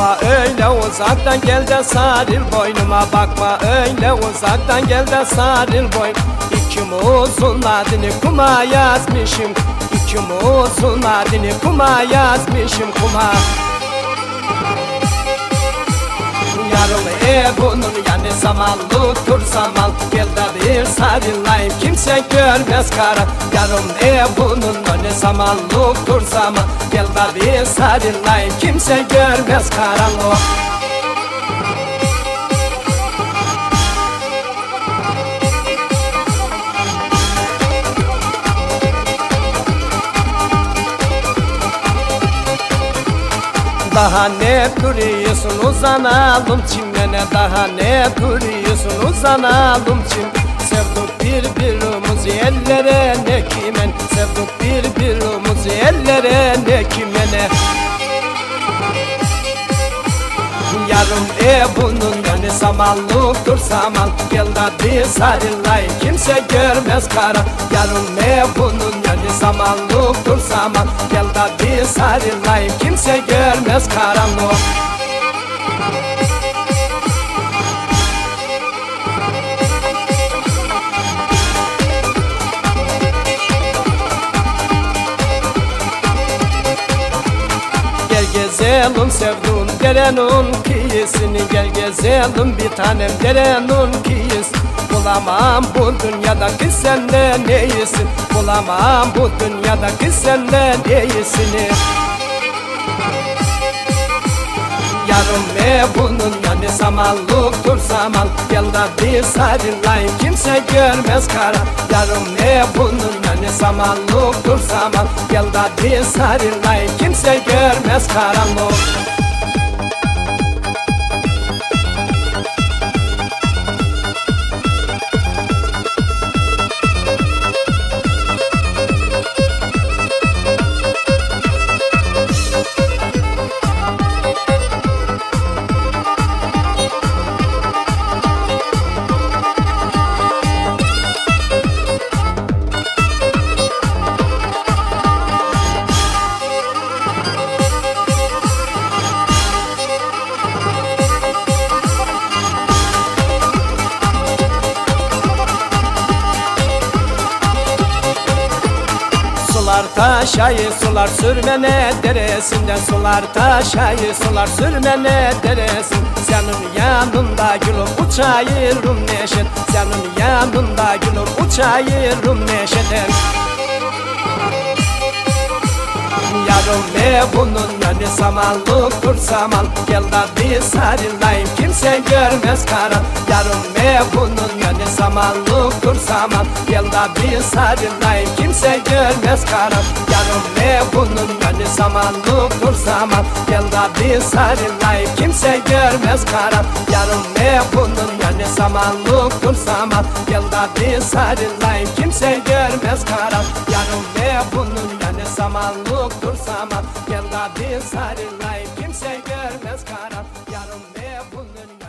Bakma öyle uzaktan gel de sarıl boynuma. Bakma öyle uzaktan gel de sarıl boyn. İkim uzun adını kuma yazmışım. İkim uzun adını kuma yazmışım kuma. Yarım bunun yani samanlık dur saman Gel de bir sarılayım kimse görmez kara. Yarım bunun yani samanlık dur saman Gel de bir sarılayım kimse görmez karanlık Daha ne duruyorsun uzanalım çimene. Daha ne duruyorsun uzanalım çim Yarım e bunun yani samanlıktır saman Gel bir sarılay kimse görmez kara. Yarım e bunun yani samanlıktır saman Gel bir sarılay kimse görmez karanlık gezelim sevduğum derenin kıyısını Gel gezelim bir tanem derenin kıyısı Bulamam bu dünyadaki senden neyisin Bulamam bu dünyadaki senden neyisini Yarım ve bunun yani samanlıktır saman Gel da bir sarılayım kimse görmez kara. Yarım ve bunun yani samanlıktır saman Gel da bir sarılayım kimse görmez karanlık Sular taşayı sular sürmene deresinden Sular taşayı sular sürmene deresin. Senin yanında gülüm uçayırım neşet Senin yanında gülüm uçayırım neşetem Yarım ve bunun yani samanlıktır saman Gel da bir sarılayım kimse görmez kara Kara bir sarılayım kimse görmez karam Yanım ne bunun yani zamanlıktır zaman. Gel da bir sarılayım kimse görmez karam Yanım ne bunun yani zamanlıktır zaman. Gel da bir sarılayım kimse görmez karam Yanım ne bunun yani zamanlıktır zaman. Gel da bir sarılayım kimse görmez karam Yanım ne bunun